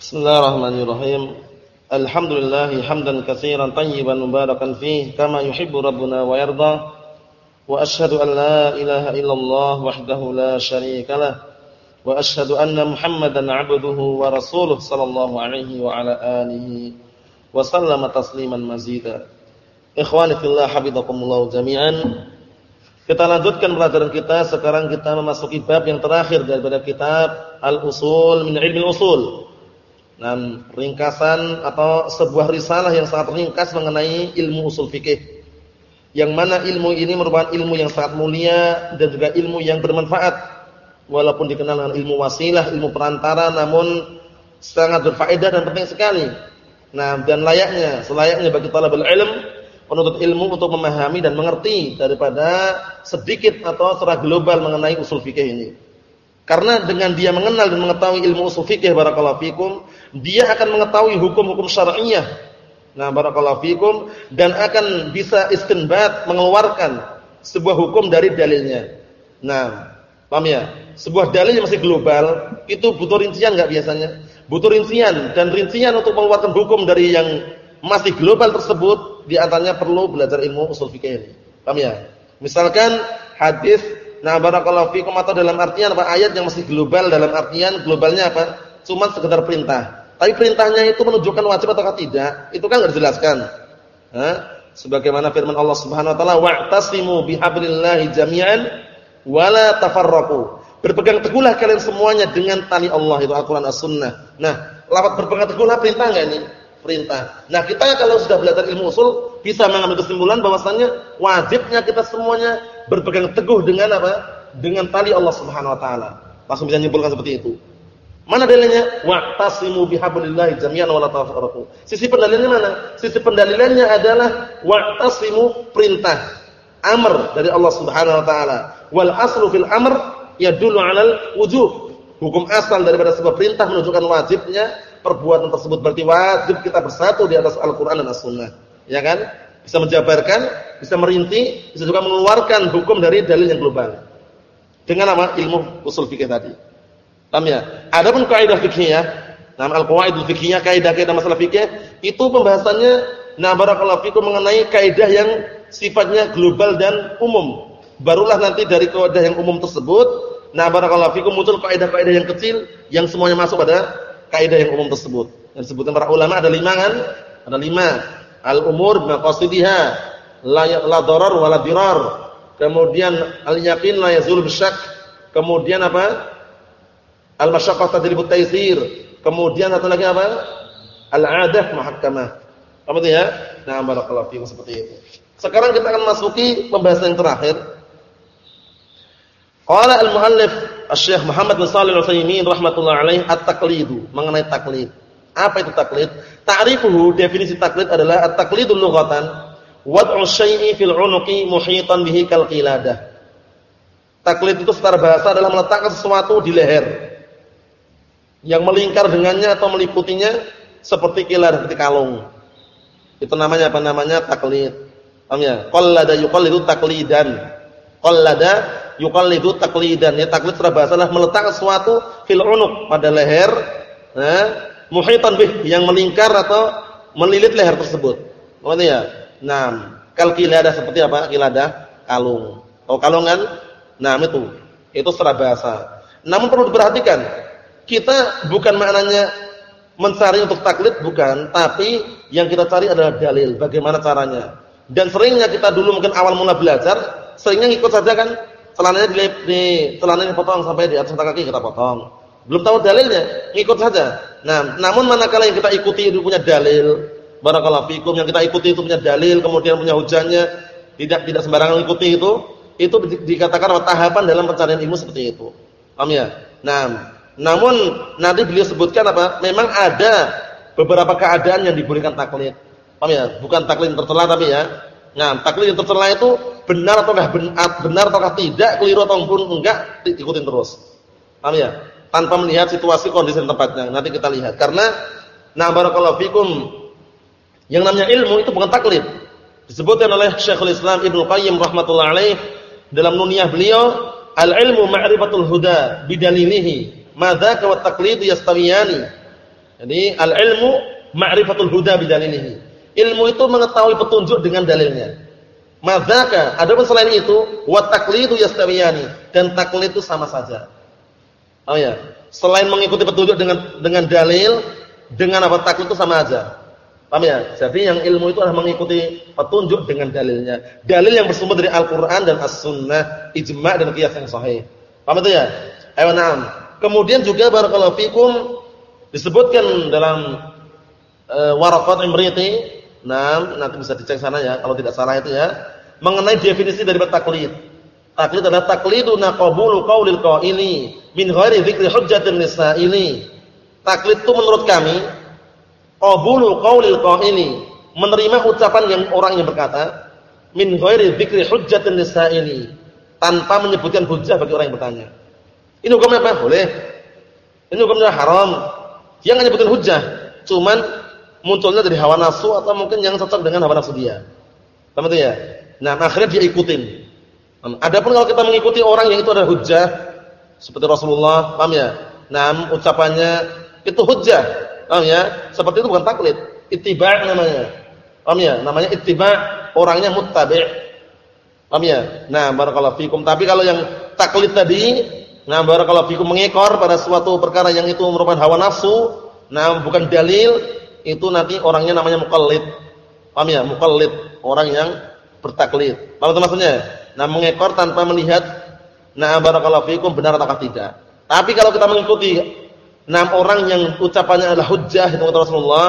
Bismillahirrahmanirrahim. Alhamdulillah hamdan katsiran tayyiban mubarakan fih kama yuhibbu rabbuna wa yarda. Wa asyhadu an la ilaha illallah wahdahu la syarika lah. Wa asyhadu anna Muhammadan 'abduhu wa rasuluh sallallahu alaihi wa ala alihi wa sallama tasliman mazida. Ikhwani fillah habibakumullah jami'an. Kita lanjutkan pelajaran kita. Sekarang kita memasuki bab yang terakhir daripada kitab Al-Usul min Ilmi Al-Usul. Dan ringkasan atau sebuah risalah yang sangat ringkas mengenai ilmu usul fikih. Yang mana ilmu ini merupakan ilmu yang sangat mulia dan juga ilmu yang bermanfaat. Walaupun dikenal dengan ilmu wasilah, ilmu perantara namun sangat berfaedah dan penting sekali. Nah, dan layaknya, selayaknya bagi talabul ilm penuntut ilmu untuk memahami dan mengerti daripada sedikit atau secara global mengenai usul fikih ini. Karena dengan dia mengenal dan mengetahui ilmu usul fikih barakallahu fikum, dia akan mengetahui hukum-hukum syar'iyyah. Nah, barakallahu fikum dan akan bisa istinbat mengeluarkan sebuah hukum dari dalilnya. Nah, paham ya? Sebuah dalil yang masih global itu butuh rincian enggak biasanya? Butuh rincian dan rincian untuk mengeluarkan hukum dari yang masih global tersebut di antaranya perlu belajar ilmu usul fikih ini. Paham ya? Misalkan hadis nah barakallahu fikum atau dalam artian apa ayat yang masih global dalam artian globalnya apa? Cuma sekedar perintah. Tapi perintahnya itu menunjukkan wajib atau tidak, itu kan enggak dijelaskan. Hah? Sebagaimana firman Allah Subhanahu wa taala, "Wa'tasimu bihablillahi jami'an wa la tafarraqu." Berpegang teguhlah kalian semuanya dengan tali Allah itu Al-Qur'an As-Sunnah. Nah, lafaz berpegang teguhlah perintah enggak ini? perintah. Nah, kita kalau sudah belajar ilmu usul bisa mengambil kesimpulan bahwasannya wajibnya kita semuanya berpegang teguh dengan apa? Dengan tali Allah Subhanahu wa taala. Langsung bisa menyimpulkan seperti itu. Mana dalilnya? Wa'tasimu bihablillahi jami'an wa tafarraqu. Sisi pendalilannya mana? Sisi pendalilannya adalah wa'tasimu perintah. Amr dari Allah Subhanahu wa taala. Wal aslu fil amr yadullu 'alal wujub. Hukum asal daripada sebuah perintah menunjukkan wajibnya perbuatan tersebut berarti wajib kita bersatu di atas Al-Qur'an dan As-Sunnah. Ya kan? Bisa menjabarkan, bisa merinci, bisa juga mengeluarkan hukum dari dalil yang global. Dengan nama ilmu usul fikih tadi. Paham ya? Adapun kaidah fikihnya, nama al-qawaidul fikihnya, kaidah-kaidah masalah fikih, itu pembahasannya nah barakallahu fikum mengenai kaidah yang sifatnya global dan umum. Barulah nanti dari kaidah yang umum tersebut, nah barakallahu fikum muncul kaidah-kaidah yang kecil yang semuanya masuk pada kaidah yang umum tersebut. Yang disebutkan para ulama ada lima kan? Ada lima. Al-umur maqasidiha la ya, la darar wa la dirar. Kemudian al-yaqin la yazul bisyak. Kemudian apa? Al-masyaqqah tadribu taysir. Kemudian satu lagi apa? Al-'adah muhakkamah. Apa itu ya? Nah, barakallahu fiikum seperti itu. Sekarang kita akan masuki pembahasan yang terakhir. Qala al-muallif Syekh Muhammad bin Shalih Al-Utsaimin rahimatullah alaih at-taqlidu, mengenai taklid. Apa itu taklid? Ta'rifuhu definisi taklid adalah at-taqlidu lughatan wad'u syai'i fil 'unuqi muhitan bihi kal qiladah. Taklid itu secara bahasa adalah meletakkan sesuatu di leher yang melingkar dengannya atau meliputinya seperti kilar seperti kalung. Itu namanya apa namanya taklid. Paham ya? Qallada yuqallidu taklidan. Qallada yuqallidu taqlidan. Ya taklid secara bahasa adalah meletakkan sesuatu fil unuq pada leher, eh, muhitan bih yang melingkar atau melilit leher tersebut. Maksudnya ya? Naam. Kal qiladah seperti apa? Qiladah kalung. Oh kalung kan? Nah, itu. Itu secara bahasa. Namun perlu diperhatikan, kita bukan maknanya mencari untuk taklid bukan, tapi yang kita cari adalah dalil, bagaimana caranya. Dan seringnya kita dulu mungkin awal mula belajar, seringnya ikut saja kan celananya di, di celananya potong sampai di atas kaki kita potong. Belum tahu dalilnya, ikut saja. Nah, namun manakala yang kita ikuti itu punya dalil, barakallahu fikum yang kita ikuti itu punya dalil, kemudian punya hujannya, tidak tidak sembarangan ikuti itu, itu dikatakan tahapan dalam pencarian ilmu seperti itu. Paham ya? Nah, namun nanti beliau sebutkan apa? Memang ada beberapa keadaan yang dibolehkan taklid. Paham ya? Bukan taklid tercela tapi ya. Nah, taklid yang tercela itu benar ataukah benar, benar ataukah tidak, keliru ataupun enggak, ikutin terus. Paham ya? Tanpa melihat situasi kondisi tempatnya. Nanti kita lihat. Karena na barakallahu fikum yang namanya ilmu itu bukan taklid. Disebutkan oleh Syekhul Islam Ibnu Qayyim rahmatullah alaih dalam nuniyah beliau, al-ilmu ma'rifatul huda bidalilihi, madzaka wat taqlid yastawiyani. Jadi al-ilmu ma'rifatul huda bidalilihi. Ilmu itu mengetahui petunjuk dengan dalilnya. Madzaka, adapun selain itu, wa taqlidu yastawiyani dan taklid itu sama saja. Oh ya, selain mengikuti petunjuk dengan dengan dalil, dengan apa taklid itu sama aja. Paham ya? Jadi yang ilmu itu adalah mengikuti petunjuk dengan dalilnya. Dalil yang bersumber dari Al-Qur'an dan As-Sunnah, ijma' dan qiyas yang sahih. Paham itu ya? Ayo na'am. Kemudian juga barakallahu fikum disebutkan dalam uh, Waraqat Imriti Nah, nanti bisa dicek sana ya kalau tidak salah itu ya. Mengenai definisi dari taklid. Taklid adalah taklidu naqabulu qaulil qaili min ghairi dzikri hujjatin lisaili. Taklid itu menurut kami qabulu qaulil qaili, menerima ucapan yang orang yang berkata min ghairi dzikri hujjatin lisaili, tanpa menyebutkan hujjah bagi orang yang bertanya. Ini hukumnya apa? Boleh. Ini hukumnya haram. Yang menyebutkan hujjah, cuman munculnya dari hawa nafsu atau mungkin yang cocok dengan hawa nafsu dia. Paham itu ya? Nah, akhirnya dia ikutin. Adapun kalau kita mengikuti orang yang itu adalah hujjah seperti Rasulullah, paham ya? Nah, ucapannya itu hujjah. Paham ya? Seperti itu bukan taklid, ittiba' namanya. Paham ya? Namanya ittiba' orangnya muttabi'. Paham ya? Nah, barakallahu fikum. Tapi kalau yang taklid tadi, nah barakallahu fikum mengekor pada suatu perkara yang itu merupakan hawa nafsu, nah bukan dalil, itu nanti orangnya namanya mukallid. Paham ya? Mukallid, orang yang bertaklid. Paham itu maksudnya? Nah, mengekor tanpa melihat nah barakallahu fikum benar atau tidak. Tapi kalau kita mengikuti enam orang yang ucapannya adalah hujjah itu Rasulullah,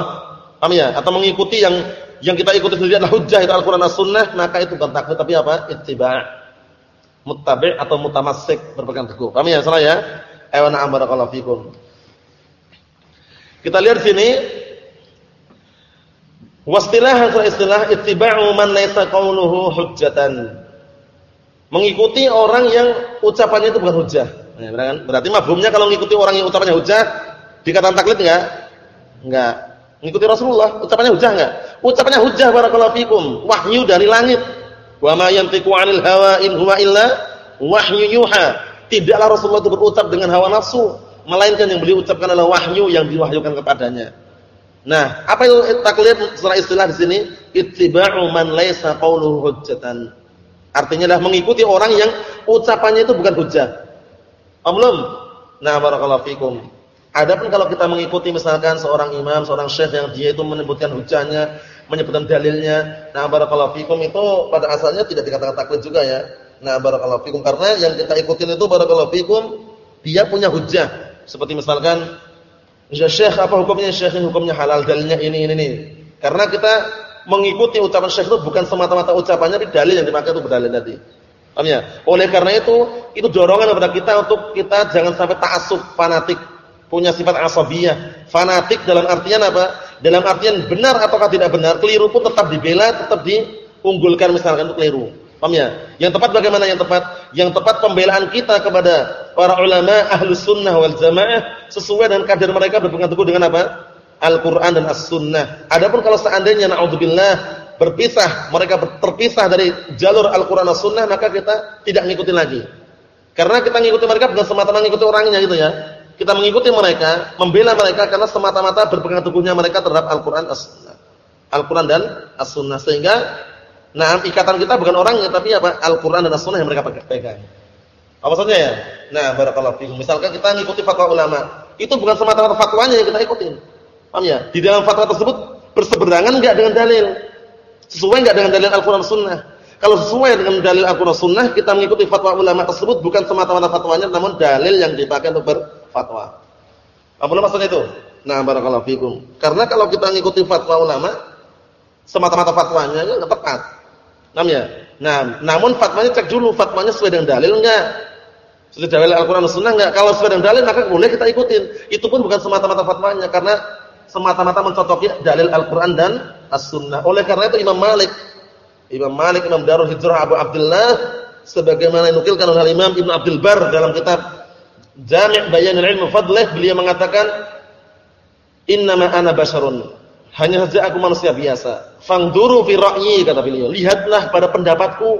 paham ya? Atau mengikuti yang yang kita ikuti sendiri adalah hujjah itu Al-Qur'an dan Sunnah, maka itu bukan taklid tapi apa? Ittiba'. Muttabi' atau mutamassik berpegang teguh. Paham ya salah ya? Ayo na'am barakallahu fikum. Kita lihat sini Wastilah istilah ittiba'u man laysa qawluhu hujjatan. Mengikuti orang yang ucapannya itu bukan hujjah. Ya, kan? Berarti mafhumnya kalau mengikuti orang yang ucapannya hujjah dikatakan taklid enggak? Enggak. Mengikuti Rasulullah, ucapannya hujjah enggak? Ucapannya hujjah barakallahu fikum, wahyu dari langit. Wa ma yantiqu 'anil hawa in huwa illa wahyu yuha. Tidaklah Rasulullah itu berucap dengan hawa nafsu, melainkan yang beliau ucapkan adalah wahyu yang diwahyukan kepadanya. Nah, apa itu taklid secara istilah di sini? Ittiba'u man laisa qawluhu hujjatan. Artinya adalah mengikuti orang yang ucapannya itu bukan hujjah. Belum? Nah, barakallahu fikum. Adapun kalau kita mengikuti misalkan seorang imam, seorang syekh yang dia itu menyebutkan hujahnya, menyebutkan dalilnya, nah barakallahu fikum itu pada asalnya tidak dikatakan taklid juga ya. Nah, barakallahu fikum karena yang kita ikutin itu barakallahu fikum dia punya hujah. Seperti misalkan Ya Syekh apa hukumnya Syekh hukumnya halal dalilnya ini ini ini. Karena kita mengikuti ucapan Syekh itu bukan semata-mata ucapannya tapi dalil yang dipakai itu berdalil tadi. Paham ya? Oleh karena itu itu dorongan kepada kita untuk kita jangan sampai ta'assub fanatik, punya sifat asabiyah. Fanatik dalam artian apa? Dalam artian benar ataukah tidak benar, keliru pun tetap dibela, tetap diunggulkan misalkan itu keliru. Paham ya? Yang tepat bagaimana yang tepat? Yang tepat pembelaan kita kepada para ulama ahlus sunnah wal jamaah sesuai dengan kadar mereka berpegang teguh dengan apa? Al-Quran dan As-Sunnah. Adapun kalau seandainya naudzubillah berpisah, mereka terpisah dari jalur Al-Quran dan As-Sunnah, maka kita tidak mengikuti lagi. Karena kita mengikuti mereka bukan semata-mata mengikuti orangnya gitu ya. Kita mengikuti mereka, membela mereka karena semata-mata berpegang teguhnya mereka terhadap Al-Quran As-Sunnah. Al-Quran dan As-Sunnah sehingga Nah, ikatan kita bukan orangnya tapi apa? Al-Qur'an dan As-Sunnah yang mereka pegang. Apa maksudnya ya? Nah, barakallahu fikum. Misalkan kita ngikuti fatwa ulama, itu bukan semata-mata fatwanya yang kita ikutin. Paham ya? Di dalam fatwa tersebut berseberangan enggak dengan dalil? Sesuai enggak dengan dalil Al-Qur'an Sunnah? Kalau sesuai dengan dalil Al-Qur'an Sunnah, kita mengikuti fatwa ulama tersebut bukan semata-mata fatwanya namun dalil yang dipakai untuk berfatwa. Apa maksudnya itu? Nah, barakallahu fikum. Karena kalau kita mengikuti fatwa ulama semata-mata fatwanya enggak tepat. Nam ya? Nah, namun fatwanya cek dulu fatwanya sesuai dengan dalil enggak? Sesuai dalil Al-Qur'an Sunnah enggak? Kalau sesuai dengan dalil maka boleh kita ikutin. Itu pun bukan semata-mata fatwanya karena semata-mata mencocoki dalil Al-Qur'an dan As-Sunnah. Oleh karena itu Imam Malik Imam Malik Imam Darul Hijrah Abu Abdullah sebagaimana dinukilkan oleh Imam Ibnu Abdul Bar dalam kitab Jami' Bayanul Ilm Fadlih beliau mengatakan innama ana basyarun hanya saja aku manusia biasa. Fangduru fi ra'yi kata beliau. Lihatlah pada pendapatku.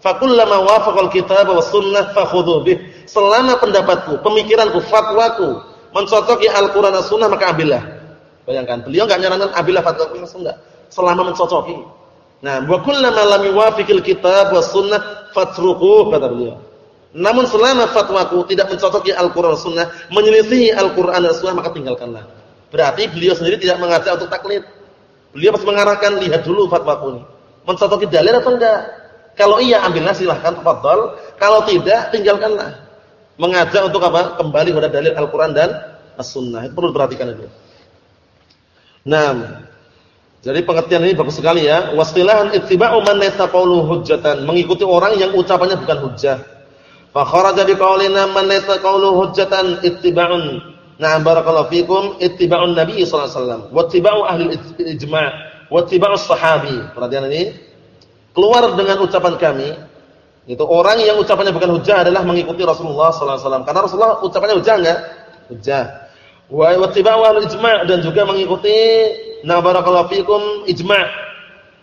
Fakullama wafaqal kitab wa sunnah fakhudhu bih. Selama pendapatku, pemikiranku, fatwaku mencocoki Al-Qur'an dan Sunnah maka ambillah. Bayangkan, beliau enggak nyarankan ambillah fatwa langsung enggak. Selama mencocoki. Nah, wa kullama lam yuwafiqil kitab was sunnah fatruquh kata beliau. Namun selama fatwaku tidak mencocoki Al-Qur'an sunnah, menyelisihi Al-Qur'an dan sunnah maka tinggalkanlah. Berarti beliau sendiri tidak mengajak untuk taklid. Beliau pasti mengarahkan lihat dulu fatwaku ini. Mencocoki dalil atau enggak? Kalau iya ambillah silahkan tafadhol, kalau tidak tinggalkanlah. Mengajak untuk apa? Kembali pada dalil Al-Qur'an dan As-Sunnah. Itu perlu diperhatikan itu. Nah, jadi pengertian ini bagus sekali ya. Wastilahan ittiba'u man laysa qawluhu hujjatan, mengikuti orang yang ucapannya bukan hujjah. Fa kharaja bi qawlina man laysa hujjatan ittiba'un. Na'am barakallahu fikum ittiba'un Nabi sallallahu alaihi wasallam wa ahli ijma' wa ittiba'u sahabi. Perhatian ini. Keluar dengan ucapan kami itu orang yang ucapannya bukan hujjah adalah mengikuti Rasulullah sallallahu alaihi wasallam. Karena Rasulullah ucapannya hujjah enggak? Hujjah. Wa ittiba'u ahli ijma' dan juga mengikuti na barakallahu fikum ijma'.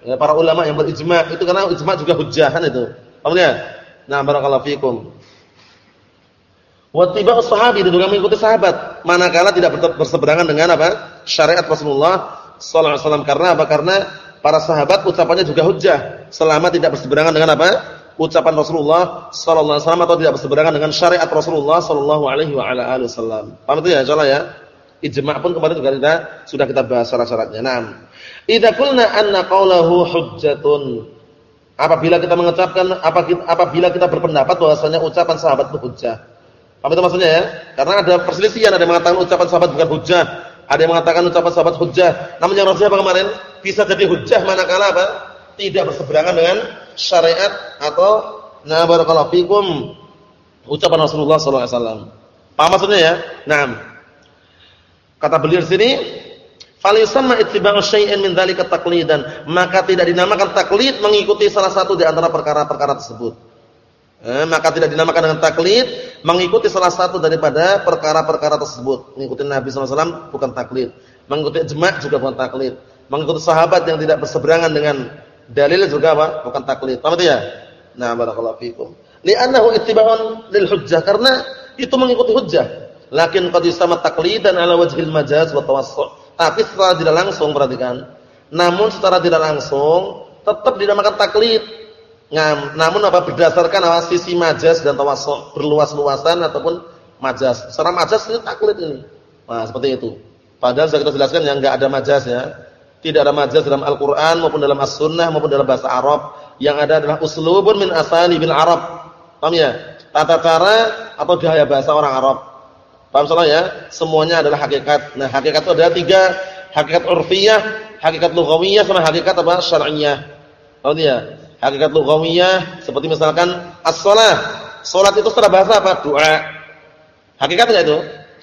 Ya, para ulama yang berijma' itu karena ijma' juga hujjah kan itu. Paham ya? Nah, barakallahu fikum. Wattiba'us sahabi dan juga mengikuti sahabat manakala tidak berseberangan dengan apa? syariat Rasulullah sallallahu alaihi wasallam karena apa? Karena para sahabat ucapannya juga hujjah selama tidak berseberangan dengan apa? Ucapan Rasulullah sallallahu alaihi wasallam atau tidak berseberangan dengan syariat Rasulullah sallallahu alaihi wa ala alihi wasallam. Paham itu ya, insyaallah ya? Ijma' pun kemarin juga kita sudah kita bahas syarat-syaratnya. Naam. Idza qulna anna qawlahu hujjatun apabila kita mengucapkan apabila kita berpendapat bahwasanya ucapan sahabat itu hujjah apa itu maksudnya ya? Karena ada perselisihan, ada yang mengatakan ucapan sahabat bukan hujjah, ada yang mengatakan ucapan sahabat hujjah. Namun yang Rasulullah apa kemarin? Bisa jadi hujjah manakala apa? Tidak berseberangan dengan syariat atau na barakallahu fikum ucapan Rasulullah sallallahu alaihi wasallam. Paham maksudnya ya? Naam. Kata beliau sini, "Falisamma ittiba'u syai'in min dzalika taqlidan." Maka tidak dinamakan taklid mengikuti salah satu di antara perkara-perkara tersebut. Eh, maka tidak dinamakan dengan taklid mengikuti salah satu daripada perkara-perkara tersebut. Mengikuti Nabi SAW bukan taklid. Mengikuti ijma' juga bukan taklid. Mengikuti sahabat yang tidak berseberangan dengan dalil juga apa? Bukan taklid. Paham ya? Nah, barakallahu fikum. Li'annahu ittiba'un lil hujjah karena itu mengikuti hujjah. Lakin qad yusama taqlidan ala wajhil majaz wa tawassu'. Tapi secara tidak langsung perhatikan. Namun secara tidak langsung tetap dinamakan taklid Ngam, namun apa berdasarkan apa sisi majas dan tawassul berluas-luasan ataupun majas. Secara majas ini taklid ini. Nah, seperti itu. Padahal sudah kita jelaskan yang enggak ada majasnya. Tidak ada majas dalam Al-Qur'an maupun dalam As-Sunnah maupun dalam bahasa Arab. Yang ada adalah uslubun min asani bil Arab. Paham ya? Tata cara atau gaya bahasa orang Arab. Paham salah ya? Semuanya adalah hakikat. Nah, hakikat itu ada tiga. Hakikat urfiyah, hakikat lughawiyah sama hakikat apa? syar'iyyah. Paham ya? hakikat lughawiyah seperti misalkan as-shalah. Salat itu secara bahasa apa? Doa. Hakikat enggak itu?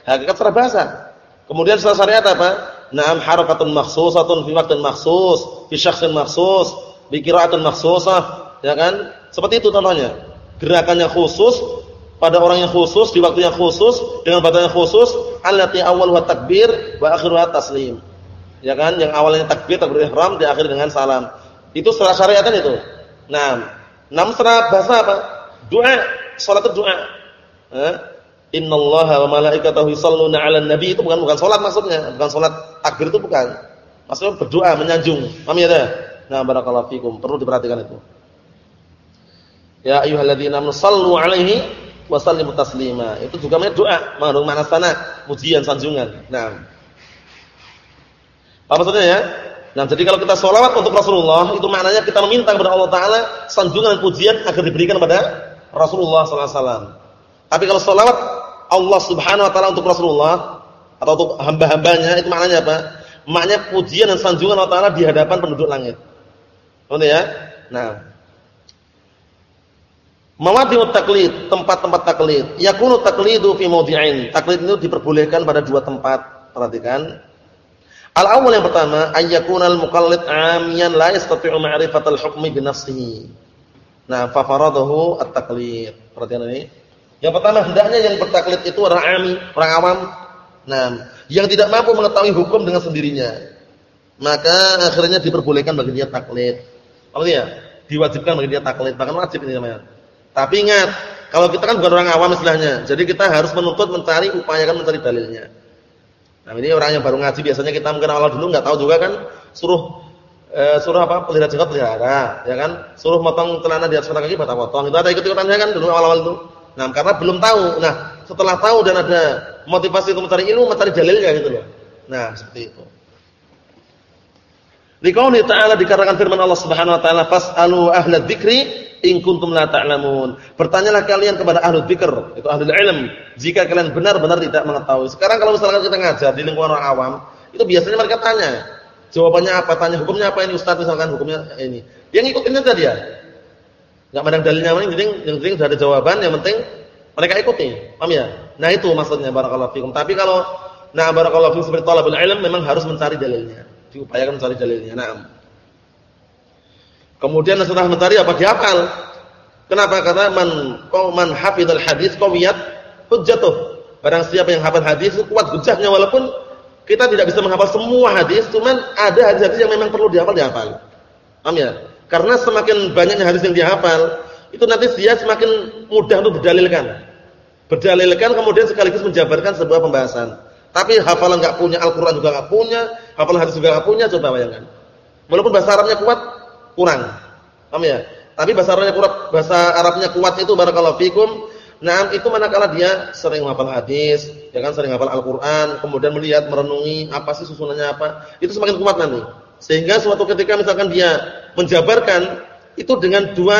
Hakikat secara bahasa. Kemudian secara syariat apa? Naam harakatun makhsusatun fi waqtin makhsus, fi syakhsin makhsus, bi qira'atin makhsusah, ya kan? Seperti itu contohnya. Gerakannya khusus pada orang yang khusus di waktu yang khusus dengan badan yang khusus allati awal wa takbir wa akhiruha taslim. Ya kan? Yang awalnya takbir takbir ihram diakhiri dengan salam. Itu secara syariatan itu. Nah, namun secara bahasa apa? Doa, salat doa. Eh? Innallaha wa malaikatahu yusholluna 'alan nabi itu bukan bukan salat maksudnya, bukan salat takbir itu bukan. Maksudnya berdoa, menyanjung. Paham ya? Nah, barakallahu fikum. Perlu diperhatikan itu. Ya ayyuhalladzina sallu 'alaihi wa sallimu taslima. Itu juga namanya doa, mengandung makna sana, pujian, sanjungan. Nah. Apa maksudnya ya? Nah, jadi kalau kita sholawat untuk Rasulullah, itu maknanya kita meminta kepada Allah Taala sanjungan dan pujian agar diberikan kepada Rasulullah SAW. Tapi kalau sholawat Allah Subhanahu Wa Taala untuk Rasulullah atau untuk hamba-hambanya, itu maknanya apa? Maknanya pujian dan sanjungan Allah Taala di hadapan penduduk langit. Betul ya? Nah, Mawadhi'ut taklid, tempat-tempat taklid. Yakunu taklidu fi mawdi'ain. Taklid itu diperbolehkan pada dua tempat. Perhatikan. Al-awwal yang pertama, ayyakunal muqallid 'amiyan la yastati'u ma'rifatal hukmi bi nafsihi. Nah, fa faradahu at-taqlid. Perhatian ini. Yang pertama, hendaknya yang bertaklid itu orang ami, orang awam. Nah, yang tidak mampu mengetahui hukum dengan sendirinya. Maka akhirnya diperbolehkan bagi dia taklid. Apa ya? Diwajibkan bagi dia taklid, bahkan wajib ini namanya. Tapi ingat, kalau kita kan bukan orang awam istilahnya. Jadi kita harus menuntut mencari upayakan mencari dalilnya. Nah, ini orang yang baru ngaji biasanya kita mungkin awal dulu nggak tahu juga kan, suruh eh, suruh apa? pelihara jenggot pelihara, ya kan? Suruh motong celana di atas kaki batang potong. Itu ada ikut-ikutannya kan dulu awal-awal itu. Nah, karena belum tahu. Nah, setelah tahu dan ada motivasi untuk mencari ilmu, mencari dalilnya gitu loh. Nah, seperti itu. Liqauli ta'ala dikarenakan firman Allah Subhanahu wa taala fas'alu ahla dzikri in kuntum la ta'lamun. Bertanyalah kalian kepada ahli dzikr, itu ahli ilm, jika kalian benar-benar tidak mengetahui. Sekarang kalau misalkan kita ngajar di lingkungan orang awam, itu biasanya mereka tanya, jawabannya apa? Tanya hukumnya apa ini Ustaz misalkan hukumnya ini. Yang ikutin aja dia. Enggak mandang dalilnya yang penting yang penting sudah ada jawaban, yang penting mereka ikuti. Paham ya? Nah, itu maksudnya barakallahu fikum. Tapi kalau nah barakallahu fikum seperti talabul ilm memang harus mencari dalilnya diupayakan mencari dalilnya. Naam. Kemudian setelah mencari apa dihafal. Kenapa? Karena man man hafizal hadis qawiyat hujjatuh. Barang siapa yang hafal hadis kuat hujjahnya walaupun kita tidak bisa menghafal semua hadis, cuman ada hadis-hadis yang memang perlu dihafal dihafal. Paham ya? Karena semakin banyaknya hadis yang dihafal, itu nanti dia semakin mudah untuk berdalilkan. Berdalilkan kemudian sekaligus menjabarkan sebuah pembahasan. Tapi hafalan enggak punya, Al-Qur'an juga enggak punya, hafalan hadis juga enggak punya, coba bayangkan. Walaupun bahasa Arabnya kuat, kurang. Paham ya? Tapi bahasa Arabnya kuat, bahasa Arabnya kuat itu barakallahu fikum. Nah, itu manakala dia sering hafal hadis, ya kan sering hafal Al-Qur'an, kemudian melihat, merenungi apa sih susunannya apa, itu semakin kuat nanti. Sehingga suatu ketika misalkan dia menjabarkan itu dengan dua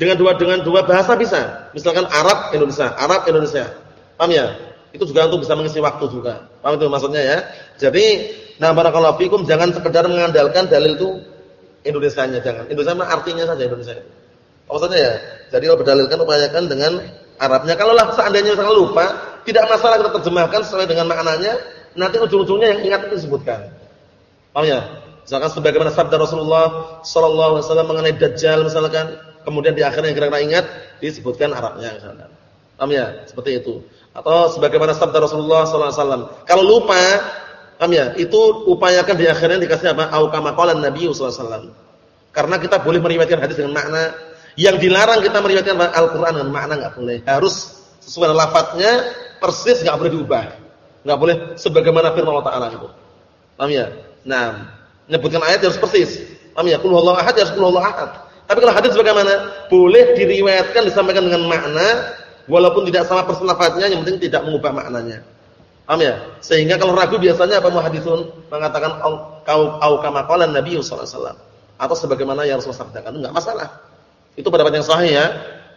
dengan dua dengan dua bahasa bisa. Misalkan Arab Indonesia, Arab Indonesia. Paham ya? Itu juga untuk bisa mengisi waktu juga. Paham itu maksudnya ya? Jadi, nah barakallahu fikum jangan sekedar mengandalkan dalil itu Indonesianya jangan. Indonesia mah artinya saja Indonesia itu. Maksudnya ya? Jadi kalau berdalilkan upayakan dengan Arabnya. Kalau lah seandainya misalkan lupa, tidak masalah kita terjemahkan sesuai dengan maknanya, nanti ujung-ujungnya yang ingat disebutkan. Paham ya? Misalkan sebagaimana sabda Rasulullah sallallahu alaihi wasallam mengenai dajjal misalkan, kemudian di akhirnya kira-kira ingat disebutkan Arabnya misalkan. Paham ya? Seperti itu. Atau sebagaimana sabda Rasulullah sallallahu alaihi wasallam, kalau lupa, paham ya? Itu upayakan di akhirnya dikasih apa? Au kama qala Nabi sallallahu alaihi wasallam. Karena kita boleh meriwayatkan hadis dengan makna yang dilarang kita meriwayatkan Al-Qur'an dengan makna enggak boleh. Harus sesuai lafadznya persis enggak boleh diubah. Enggak boleh sebagaimana firman Allah Taala itu. Paham ya? Nah, menyebutkan ayat harus persis. Paham ya? Qul huwallahu ahad ya qul huwallahu ahad. Tapi kalau hadis bagaimana? Boleh diriwayatkan disampaikan dengan makna Walaupun tidak sama persis yang penting tidak mengubah maknanya. Paham ya? Sehingga kalau ragu biasanya apa muhaddisun mengatakan kau au kama qala Nabi sallallahu alaihi wasallam atau sebagaimana yang Rasulullah sabdakan, enggak masalah. Itu pendapat yang sahih ya.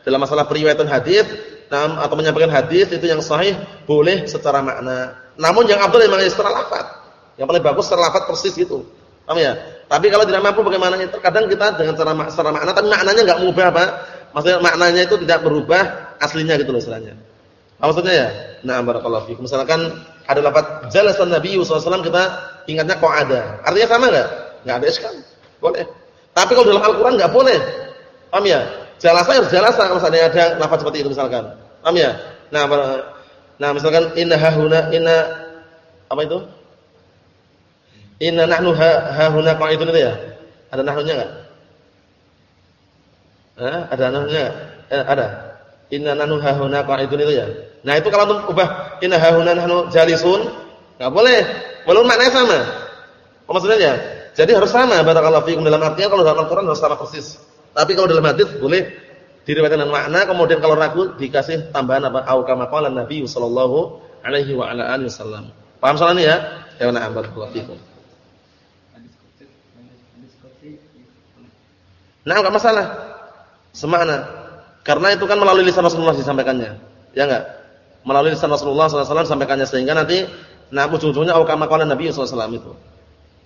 Dalam masalah periwayatan hadis atau menyampaikan hadis itu yang sahih boleh secara makna. Namun yang abdul memang secara lafaz. Yang paling bagus secara lafaz persis gitu. Paham ya? Tapi kalau tidak mampu bagaimana? Terkadang kita dengan cara secara makna tapi maknanya enggak mengubah apa? Maksudnya maknanya itu tidak berubah aslinya gitu loh istilahnya. Apa maksudnya ya? Nah, barakallahu fiikum. Misalkan ada lafaz jalasan Nabi SAW kita ingatnya kok ada. Artinya sama enggak? Enggak ada iskal. Boleh. Tapi kalau dalam Al-Qur'an enggak boleh. Paham ya? Jalasa harus jalasa kalau seandainya ada lafaz seperti itu misalkan. Paham ya? Nah, nah misalkan inna hahuna inna apa itu? Inna nahnu hahuna qa'idun itu ya? Ada nahnunya enggak? Hah? Ada nahnunya? Eh, ada. Inna nahnu hahuna qa'idun itu ya. Nah, itu kalau ubah inna hahuna nahnu jalisun, enggak boleh. Walaupun maknanya sama. Apa maksudnya ya? Jadi harus sama barakallahu fiikum dalam artinya kalau dalam Al-Qur'an harus sama persis. Tapi kalau dalam hadis boleh diriwayatkan dengan makna kemudian kalau ragu dikasih tambahan apa au kama qala Nabi sallallahu alaihi wa ala alihi wasallam. Paham soalnya ya? Ya na'am barakallahu fiikum. Nah, enggak masalah. Semakna. Karena itu kan melalui lisan Rasulullah disampaikannya. Ya enggak? Melalui lisan Rasulullah SAW disampaikannya sehingga nanti nah ujung-ujungnya au kama qala Nabi SAW itu.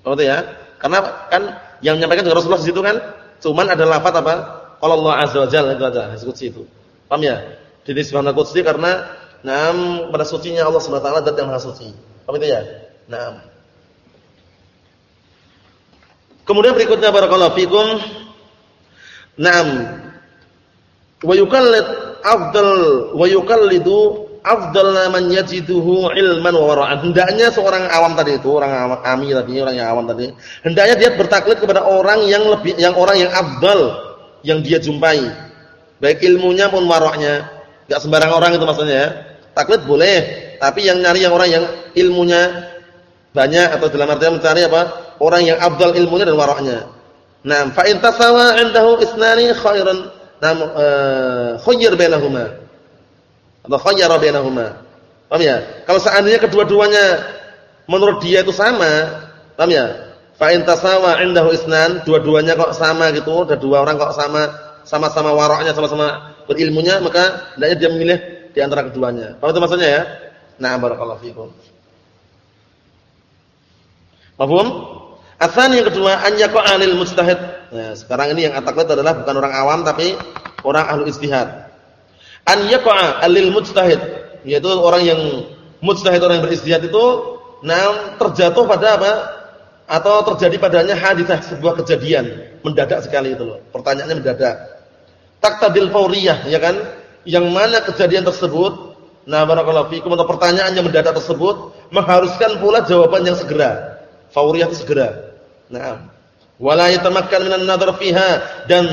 Betul ya? Karena kan yang menyampaikan juga Rasulullah di situ kan cuman ada lafaz apa? Qala Allah azza wa jalla itu aja, disebut situ. Paham ya? Di nisbah qudsi karena nam pada sucinya Allah Subhanahu wa taala zat yang maha suci. Paham itu ya? Naam. Kemudian berikutnya barakallahu fikum. Naam, wa yukallid afdal wa yukallidu afdal man yajiduhu ilman wa wara'an. Hendaknya seorang awam tadi itu, orang awam kami tadi, orang yang awam tadi, hendaknya dia bertaklid kepada orang yang lebih yang orang yang afdal yang dia jumpai. Baik ilmunya pun waraknya. Enggak sembarang orang itu maksudnya ya. Taklid boleh, tapi yang nyari yang orang yang ilmunya banyak atau dalam artian mencari apa? Orang yang afdal ilmunya dan waraknya. Nah, fa in tasawa 'indahu isnani khairan. Nam uh, khayyir bainahuma. Atau khayyara bainahuma. Paham ya? Kalau seandainya kedua-duanya menurut dia itu sama, paham ya? Fa in tasawa 'indahu isnan, dua-duanya kok sama gitu, ada dua orang kok sama sama-sama waraknya, sama-sama berilmunya, maka hendaknya dia memilih di antara keduanya. Paham itu maksudnya ya? Nah, barakallahu fikum. Paham? Asal yang kedua an yaqa'alil mujtahid. Nah, sekarang ini yang ataklid adalah bukan orang awam tapi orang ahlu istihad. An yaqa'a alil mujtahid, yaitu orang yang mujtahid orang yang beristihad itu nah terjatuh pada apa? Atau terjadi padanya hadisah sebuah kejadian mendadak sekali itu loh. Pertanyaannya mendadak. Taktadil fauriyah, ya kan? Yang mana kejadian tersebut Nah, barakallahu fikum atau pertanyaan yang mendadak tersebut mengharuskan pula jawaban yang segera. Fauriyah itu segera. Naam. Wala yatamakkan minan nadhar fiha dan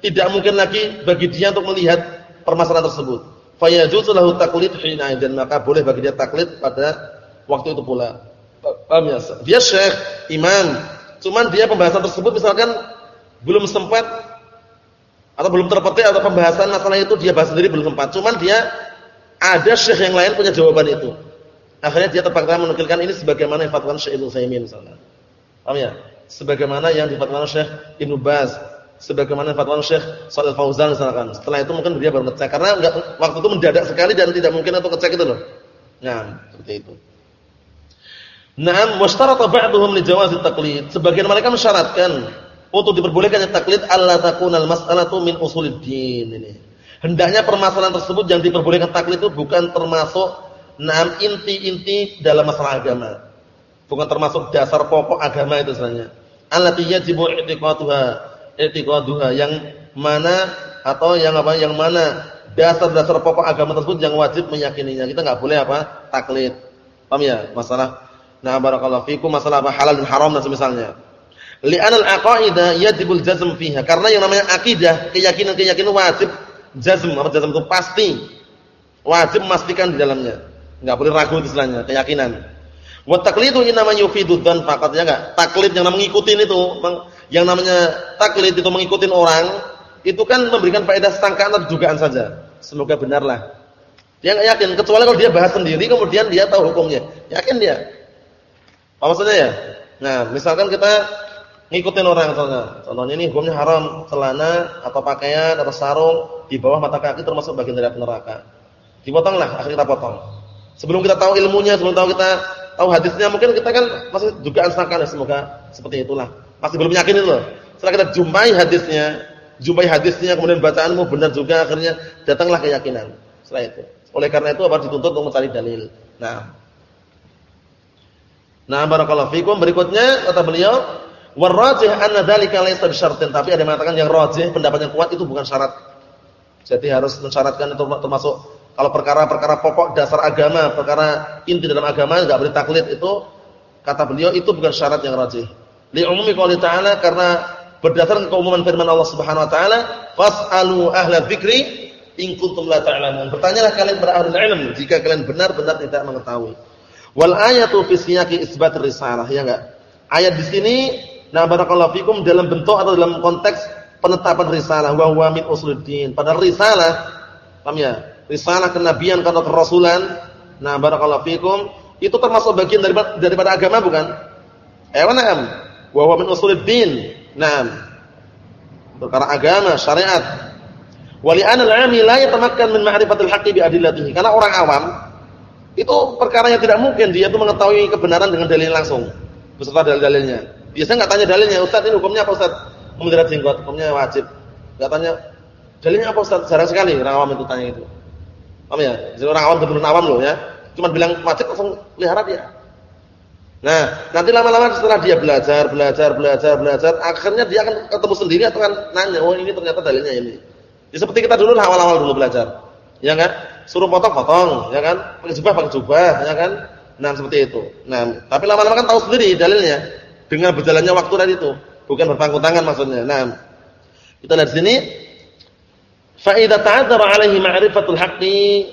tidak mungkin lagi bagi dia untuk melihat permasalahan tersebut. Fayajuzu lahu taqlid hina dan maka boleh bagi dia taklid pada waktu itu pula. Paham ya? Dia syekh, imam, cuman dia pembahasan tersebut misalkan belum sempat atau belum terpetik atau pembahasan masalah itu dia bahas sendiri belum sempat. Cuman dia ada syekh yang lain punya jawaban itu. Akhirnya dia terpaksa menukilkan ini sebagaimana yang fatwa Syekh Ibnu Utsaimin misalnya. Paham ya? Sebagaimana yang difatwakan Syekh Ibnu Baz, sebagaimana fatwa Syekh Shalal Fauzan misalkan. Setelah itu mungkin dia baru ngecek karena enggak, waktu itu mendadak sekali dan tidak mungkin untuk ngecek itu loh. Nah, seperti itu. Naam mushtarata ba'dhum li jawazi taqlid. Sebagian mereka mensyaratkan untuk diperbolehkannya taklid alla takunal mas'alatu min usuluddin ini. Hendaknya permasalahan tersebut yang diperbolehkan taklid itu bukan termasuk naam inti-inti dalam masalah agama. Bukan termasuk dasar pokok agama itu sebenarnya. Allati yajibu i'tiqaduha i'tiqaduha yang mana atau yang apa yang mana dasar-dasar pokok agama tersebut yang wajib meyakininya. Kita enggak boleh apa taklid. Paham ya? Masalah. Nah barakallahu fikum masalah apa halal dan haram dan semisalnya. Li'an al-aqaida yajibul jazm fiha. Karena yang namanya akidah keyakinan-keyakinan wajib jazm. Apa jazm itu? Pasti. Wajib memastikan di dalamnya. Enggak boleh ragu istilahnya keyakinan Wa taqlidu inama yufidu dzan faqat ya enggak? Taklid yang namanya ngikutin itu, yang namanya taklid itu mengikutin orang, itu kan memberikan faedah sangkaan atau dugaan saja. Semoga benarlah. Dia enggak yakin kecuali kalau dia bahas sendiri kemudian dia tahu hukumnya. Yakin dia. Apa maksudnya ya? Nah, misalkan kita ngikutin orang contohnya. Contohnya ini hukumnya haram celana atau pakaian atau sarung di bawah mata kaki termasuk bagian dari neraka. Dipotonglah, akhirnya kita potong. Sebelum kita tahu ilmunya, sebelum tahu kita tahu hadisnya mungkin kita kan masih juga sangkaan ya semoga seperti itulah. Masih belum yakin itu loh. Setelah kita jumpai hadisnya, jumpai hadisnya kemudian bacaanmu benar juga akhirnya datanglah keyakinan. Setelah itu. Oleh karena itu apa dituntut untuk mencari dalil. Nah. Nah, barakallahu fikum. Berikutnya kata beliau, warajih anna dzalika laysa bisyartin, tapi ada yang mengatakan yang rajih pendapat yang kuat itu bukan syarat. Jadi harus mensyaratkan itu termasuk kalau perkara-perkara pokok dasar agama, perkara inti dalam agama enggak boleh taklid itu kata beliau itu bukan syarat yang rajih. Li umumi qouli ta'ala karena berdasarkan keumuman firman Allah Subhanahu wa taala, "Fas'alu ahla dzikri in kuntum la ta'lamun." Bertanyalah kalian para ahli ilmu jika kalian benar-benar tidak mengetahui. Wal ayatu fi siyaqi isbat risalah, ya enggak? Ayat di sini nah barakallahu fikum dalam bentuk atau dalam konteks penetapan risalah wa huwa min usuluddin. Pada risalah, paham ya? Risalah kenabian atau kerasulan. Nah, barakallahu fikum, itu termasuk bagian daripada daripada agama bukan? Eh, na'am. Wa huwa min usuluddin. Naam. Perkara agama, syariat. Wa li'anal 'ami la yatamakkan min ma'rifatil haqqi bi adillatihi. Karena orang awam itu perkara yang tidak mungkin dia itu mengetahui kebenaran dengan dalil langsung beserta dalil-dalilnya. Biasanya enggak tanya dalilnya, Ustaz ini hukumnya apa Ustaz? Memelihara jenggot, hukumnya wajib. Enggak tanya dalilnya apa Ustaz? Jarang sekali orang awam itu tanya itu. Paham ya? Jadi orang awam betul awam loh ya. Cuma bilang wajib langsung pelihara dia. Nah, nanti lama-lama setelah dia belajar, belajar, belajar, belajar, akhirnya dia akan ketemu sendiri atau kan nanya, "Oh, ini ternyata dalilnya ini." Ya seperti kita dulu awal-awal dulu belajar. Ya kan? Suruh potong-potong, ya kan? Pakai jubah, pakai jubah, ya kan? Nah, seperti itu. Nah, tapi lama-lama kan tahu sendiri dalilnya dengan berjalannya waktu tadi itu, bukan berpangku tangan maksudnya. Nah, kita lihat sini Fa idza ta'adzara 'alaihi ma'rifatul haqqi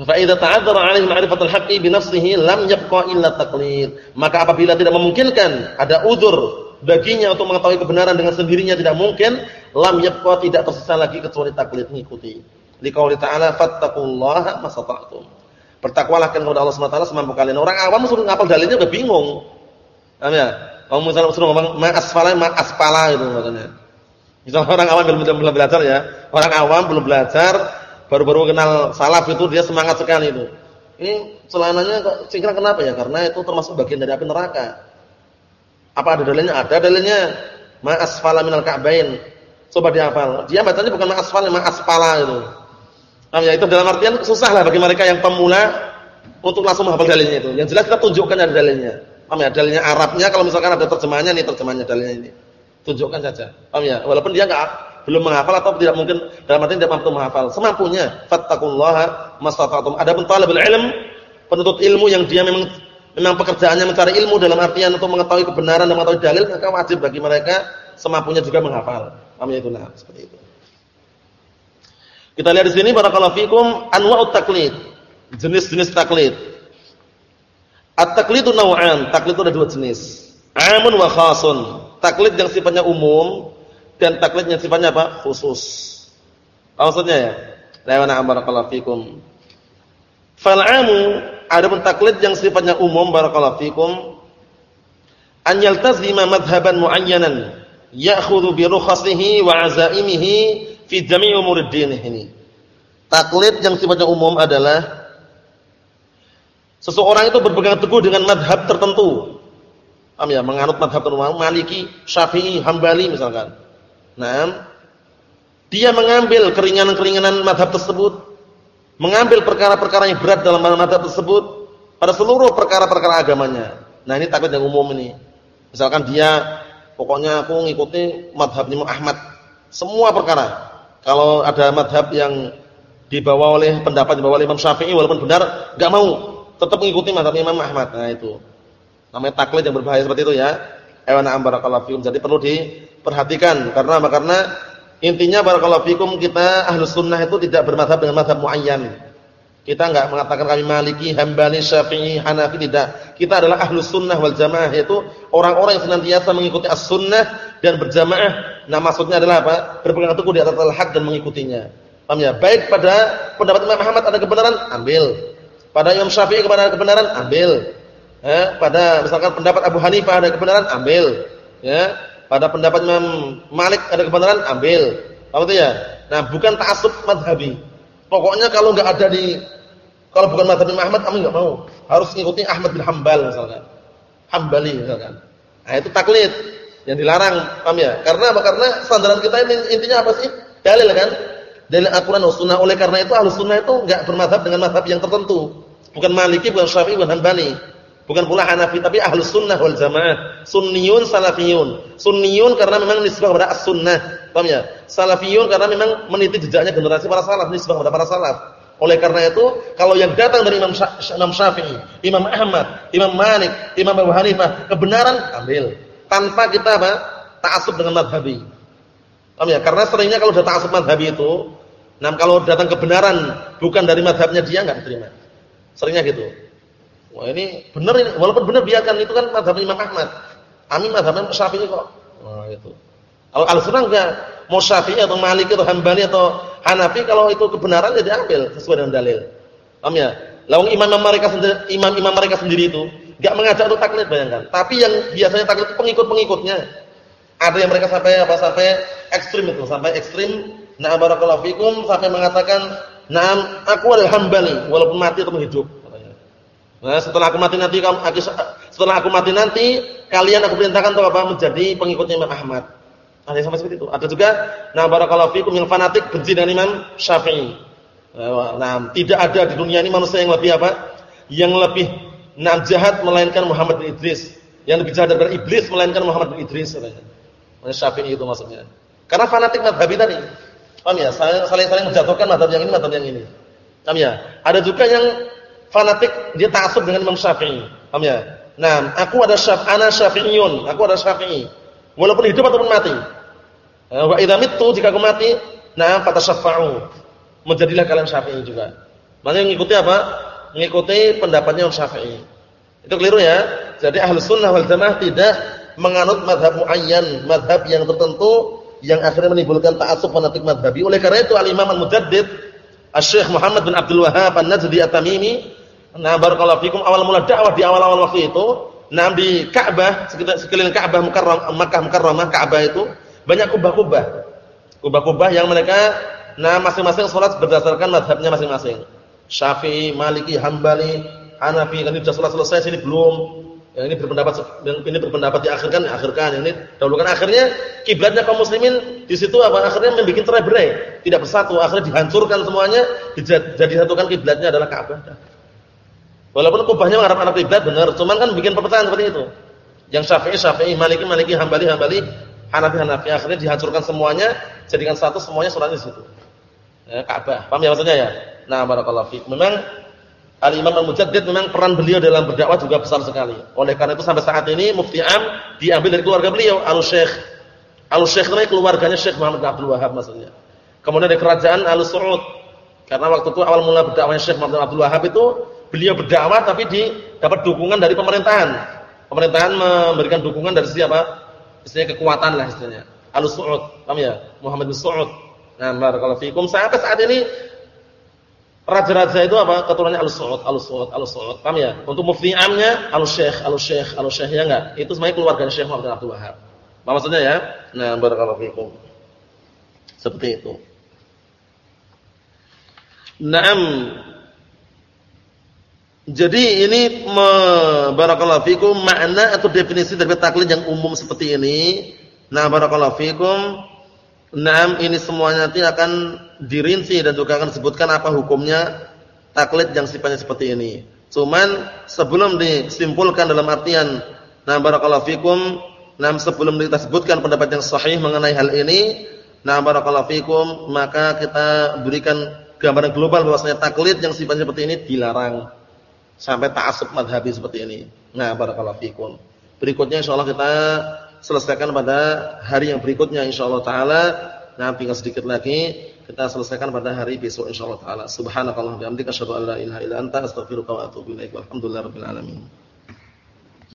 Fa idza ta'adzara 'alaihi ma'rifatul haqqi bi lam yabqa illa taqlid. Maka apabila tidak memungkinkan ada udzur baginya untuk mengetahui kebenaran dengan sendirinya tidak mungkin, lam yabqa tidak tersisa lagi kecuali taklid mengikuti. Liqauli ta'ala fattaqullaha masata'tum. Bertakwalah kepada Allah Subhanahu wa semampu kalian. Orang awam suruh ngapal dalilnya udah bingung. Paham ya? Kalau misalnya suruh ngomong ma asfala ma aspala itu maksudnya. Misalnya orang awam belum belum belajar ya. Orang awam belum belajar baru-baru kenal salaf itu dia semangat sekali itu. Ini celananya cingkrang kenapa ya? Karena itu termasuk bagian dari api neraka. Apa ada dalilnya? Ada dalilnya. Ma asfala minal ka'bain. Coba dihafal. Dia bacanya bukan ma asfala, ma aspala itu. Nah, ya itu dalam artian susah lah bagi mereka yang pemula untuk langsung menghafal dalilnya itu. Yang jelas kita tunjukkan ada dalilnya. Paham ya? Dalilnya Arabnya kalau misalkan ada terjemahannya nih terjemahannya dalilnya ini. Tunjukkan saja. Paham ya? Walaupun dia enggak belum menghafal atau tidak mungkin dalam arti tidak mampu menghafal. Semampunya, fattaqullaha mastata'tum. Adapun talabul ilm, penuntut ilmu yang dia memang memang pekerjaannya mencari ilmu dalam artian untuk mengetahui kebenaran dan mengetahui dalil, maka wajib bagi mereka semampunya juga menghafal. Paham ya itu nah, seperti itu. Kita lihat di sini barakallahu fikum anwa'ut taklid. Jenis-jenis taklid. At-taklidu naw'an. Taklid itu ada dua jenis. Amun wa khasun. Taklid yang sifatnya umum dan taklidnya sifatnya apa? Khusus. Maksudnya ya? Lawana barakallahu fikum. Fal'amu adapun taklid yang sifatnya umum barakallahu fikum an yaltazima madhhaban muayyanan ya'khudhu bi rukhasihi wa azaimihi fi jami' umur din ini. Taklid yang sifatnya umum adalah seseorang itu berpegang teguh dengan madhab tertentu. Paham ya? Menganut madhab tertentu, Maliki, Syafi'i, Hambali misalkan. Nah, dia mengambil keringanan-keringanan madhab tersebut, mengambil perkara-perkara yang berat dalam madhab tersebut pada seluruh perkara-perkara agamanya. Nah, ini takut yang umum ini. Misalkan dia, pokoknya aku ngikuti madhab Imam Ahmad. Semua perkara. Kalau ada madhab yang dibawa oleh pendapat dibawa oleh Imam Syafi'i walaupun benar, nggak mau, tetap mengikuti madhab Imam Ahmad. Nah, itu. Namanya taklid yang berbahaya seperti itu ya. Ewana ambarakallahu fikum. Jadi perlu diperhatikan karena apa? Karena intinya barakallahu fikum kita ahlus sunnah itu tidak bermadhab dengan madhab muayyan. Kita enggak mengatakan kami Maliki, Hambali, Syafi'i, Hanafi tidak. Kita adalah ahlus sunnah wal jamaah yaitu orang-orang yang senantiasa mengikuti as-sunnah dan berjamaah. Nah, maksudnya adalah apa? Berpegang teguh di atas al-haq dan mengikutinya. Paham ya? Baik pada pendapat Imam Muhammad ada kebenaran, ambil. Pada Imam Syafi'i kepada kebenaran, ambil. Ya, pada misalkan pendapat Abu Hanifah ada kebenaran, ambil. Ya, pada pendapat Imam Malik ada kebenaran, ambil. Paham itu ya? Nah, bukan ta'assub madhabi. Pokoknya kalau enggak ada di kalau bukan madhab Imam Ahmad, kamu enggak mau. Harus ngikutin Ahmad bin Hambal misalkan. Hambali misalkan. Nah, itu taklid yang dilarang, paham ya? Karena apa? Karena sandaran kita ini intinya apa sih? Dalil kan? Dalil Al-Qur'an dan Sunnah. Oleh karena itu Ahlus itu enggak bermadhab dengan madhab yang tertentu. Bukan Maliki, bukan Syafi'i, bukan Hanbali. Bukan pula Hanafi tapi Ahlus Sunnah wal Jamaah. Sunniyun, Salafiyun. Sunniyun karena memang nisbah kepada As-Sunnah. Paham ya? Salafiyun karena memang meniti jejaknya generasi para salaf, nisbah kepada para salaf. Oleh karena itu, kalau yang datang dari Imam Syafi'i, Imam Ahmad, Imam Malik, Imam Abu Hanifah, kebenaran ambil. Tanpa kita apa? Ta'assub dengan madhabi. Paham ya? Karena seringnya kalau sudah ta'assub madhabi itu, nah kalau datang kebenaran bukan dari madhabnya dia enggak diterima. Seringnya gitu. Wah ini benar ini, walaupun benar biarkan itu kan mazhab Imam Ahmad. Amin mazhab Syafi'i kok. Wah itu. Kalau al-sunnah enggak mau Syafi'i atau Maliki atau Hambali atau Hanafi kalau itu kebenaran ya diambil sesuai dengan dalil. Paham ya? Lawang imam mereka sendiri, imam-imam mereka sendiri itu enggak mengajak untuk taklid bayangkan. Tapi yang biasanya taklid itu pengikut-pengikutnya. Ada yang mereka sampai apa sampai ekstrim itu, sampai ekstrim. Nah barakallahu fikum sampai mengatakan, "Nah, aku adalah Hambali walaupun mati atau hidup." Nah, setelah aku mati nanti kamu setelah aku mati nanti kalian aku perintahkan untuk apa? Menjadi pengikutnya Imam Ahmad. Ada yang sama seperti itu. Ada juga nah barakallahu fikum yang fanatik benci dengan Imam Syafi'i. Nah, tidak ada di dunia ini manusia yang lebih apa? Yang lebih nah jahat melainkan Muhammad bin Idris. Yang lebih jahat daripada iblis melainkan Muhammad bin Idris katanya. Syafi'i itu maksudnya. Karena fanatik madhabi tadi. Paham ya? Saling-saling menjatuhkan madhab yang ini, madhab yang ini. Paham ya? Ada juga yang fanatik dia ta'assub dengan Imam Syafi'i. Paham ya? Nah, aku ada syaf ana Syafi'iyun, aku ada Syafi'i. Walaupun hidup ataupun mati. Wa idza mittu jika aku mati, nah fatasyaffa'u. Menjadilah kalian Syafi'i juga. Makanya mengikuti apa? Mengikuti pendapatnya Imam Syafi'i. Itu keliru ya. Jadi Ahlus Sunnah wal Jamaah tidak menganut madhab muayyan, madhab yang tertentu yang akhirnya menimbulkan ta'assub fanatik madhabi. Oleh karena itu Al-Imam Al-Mujaddid Asy-Syaikh Muhammad bin Abdul Wahhab An-Najdi At-Tamimi, nah barakallahu fikum awal mula dakwah di awal-awal waktu itu, nah di Ka'bah, sekeliling Ka'bah Mukarram, Makkah Mukarramah, Ka'bah itu banyak kubah-kubah. Kubah-kubah yang mereka nah masing-masing salat berdasarkan madhabnya masing-masing. Syafi'i, Maliki, Hambali, Hanafi, kan sudah salat selesai sini belum. Yang ini berpendapat ini berpendapat diakhirkan, diakhirkan. Ini dahulukan akhirnya kiblatnya kaum muslimin di situ apa? Akhirnya membuat cerai-berai, tidak bersatu, akhirnya dihancurkan semuanya, jadi satukan kiblatnya adalah Ka'bah. Walaupun kubahnya menghadap arah kiblat benar, cuman kan bikin perpecahan seperti itu. Yang Syafi'i Syafi'i, Maliki Maliki, Hambali Hambali, Hanafi Hanafi akhirnya dihancurkan semuanya, jadikan satu semuanya sholat di situ. Ya, Ka'bah. Paham ya maksudnya ya? Nah, barakallahu fiik. Memang Al-Imam Al-Mujaddid memang peran beliau dalam berdakwah juga besar sekali. Oleh karena itu sampai saat ini Mufti Am diambil dari keluarga beliau, Al-Syekh. Al-Syekh itu keluarganya Syekh Muhammad Abdul Wahab maksudnya. Kemudian dari kerajaan Al-Saud. Karena waktu itu awal mula berdakwahnya Syekh Muhammad Abdul Wahab itu beliau berdakwah tapi di dapat dukungan dari pemerintahan. Pemerintahan memberikan dukungan dari siapa? Istilahnya kekuatan lah istilahnya. Al-Saud, paham ya? Muhammad bin Saud. Nah, barakallahu fikum. Sampai saat ini Raja-raja itu apa? Keturunannya Al-Saud, Al-Saud, Al-Saud. Paham ya? Untuk mufti amnya Al-Syekh, Al-Syekh, Al-Syekh ya enggak? Itu semuanya keluarga Syekh Muhammad Abdul Wahab. Apa maksudnya ya? Nah, barakallahu fikum. Seperti itu. Naam. Jadi ini barakallahu fikum makna atau definisi dari taklid yang umum seperti ini. Nah, barakallahu fikum Naam ini semuanya nanti akan dirinci dan juga akan disebutkan apa hukumnya taklid yang sifatnya seperti ini. Cuman sebelum disimpulkan dalam artian nah barakallahu fikum, nah sebelum kita sebutkan pendapat yang sahih mengenai hal ini, nah barakallahu fikum, maka kita berikan gambaran global bahwasanya taklid yang sifatnya seperti ini dilarang. Sampai ta'assub madhabi seperti ini. Nah barakallahu fikum. Berikutnya insyaallah kita selesaikan pada hari yang berikutnya insyaallah taala. Nah, tinggal sedikit lagi kita selesaikan pada hari besok insyaallah taala. Subhanakallahumma wa bihamdika asyhadu an la ilaha illa anta astaghfiruka.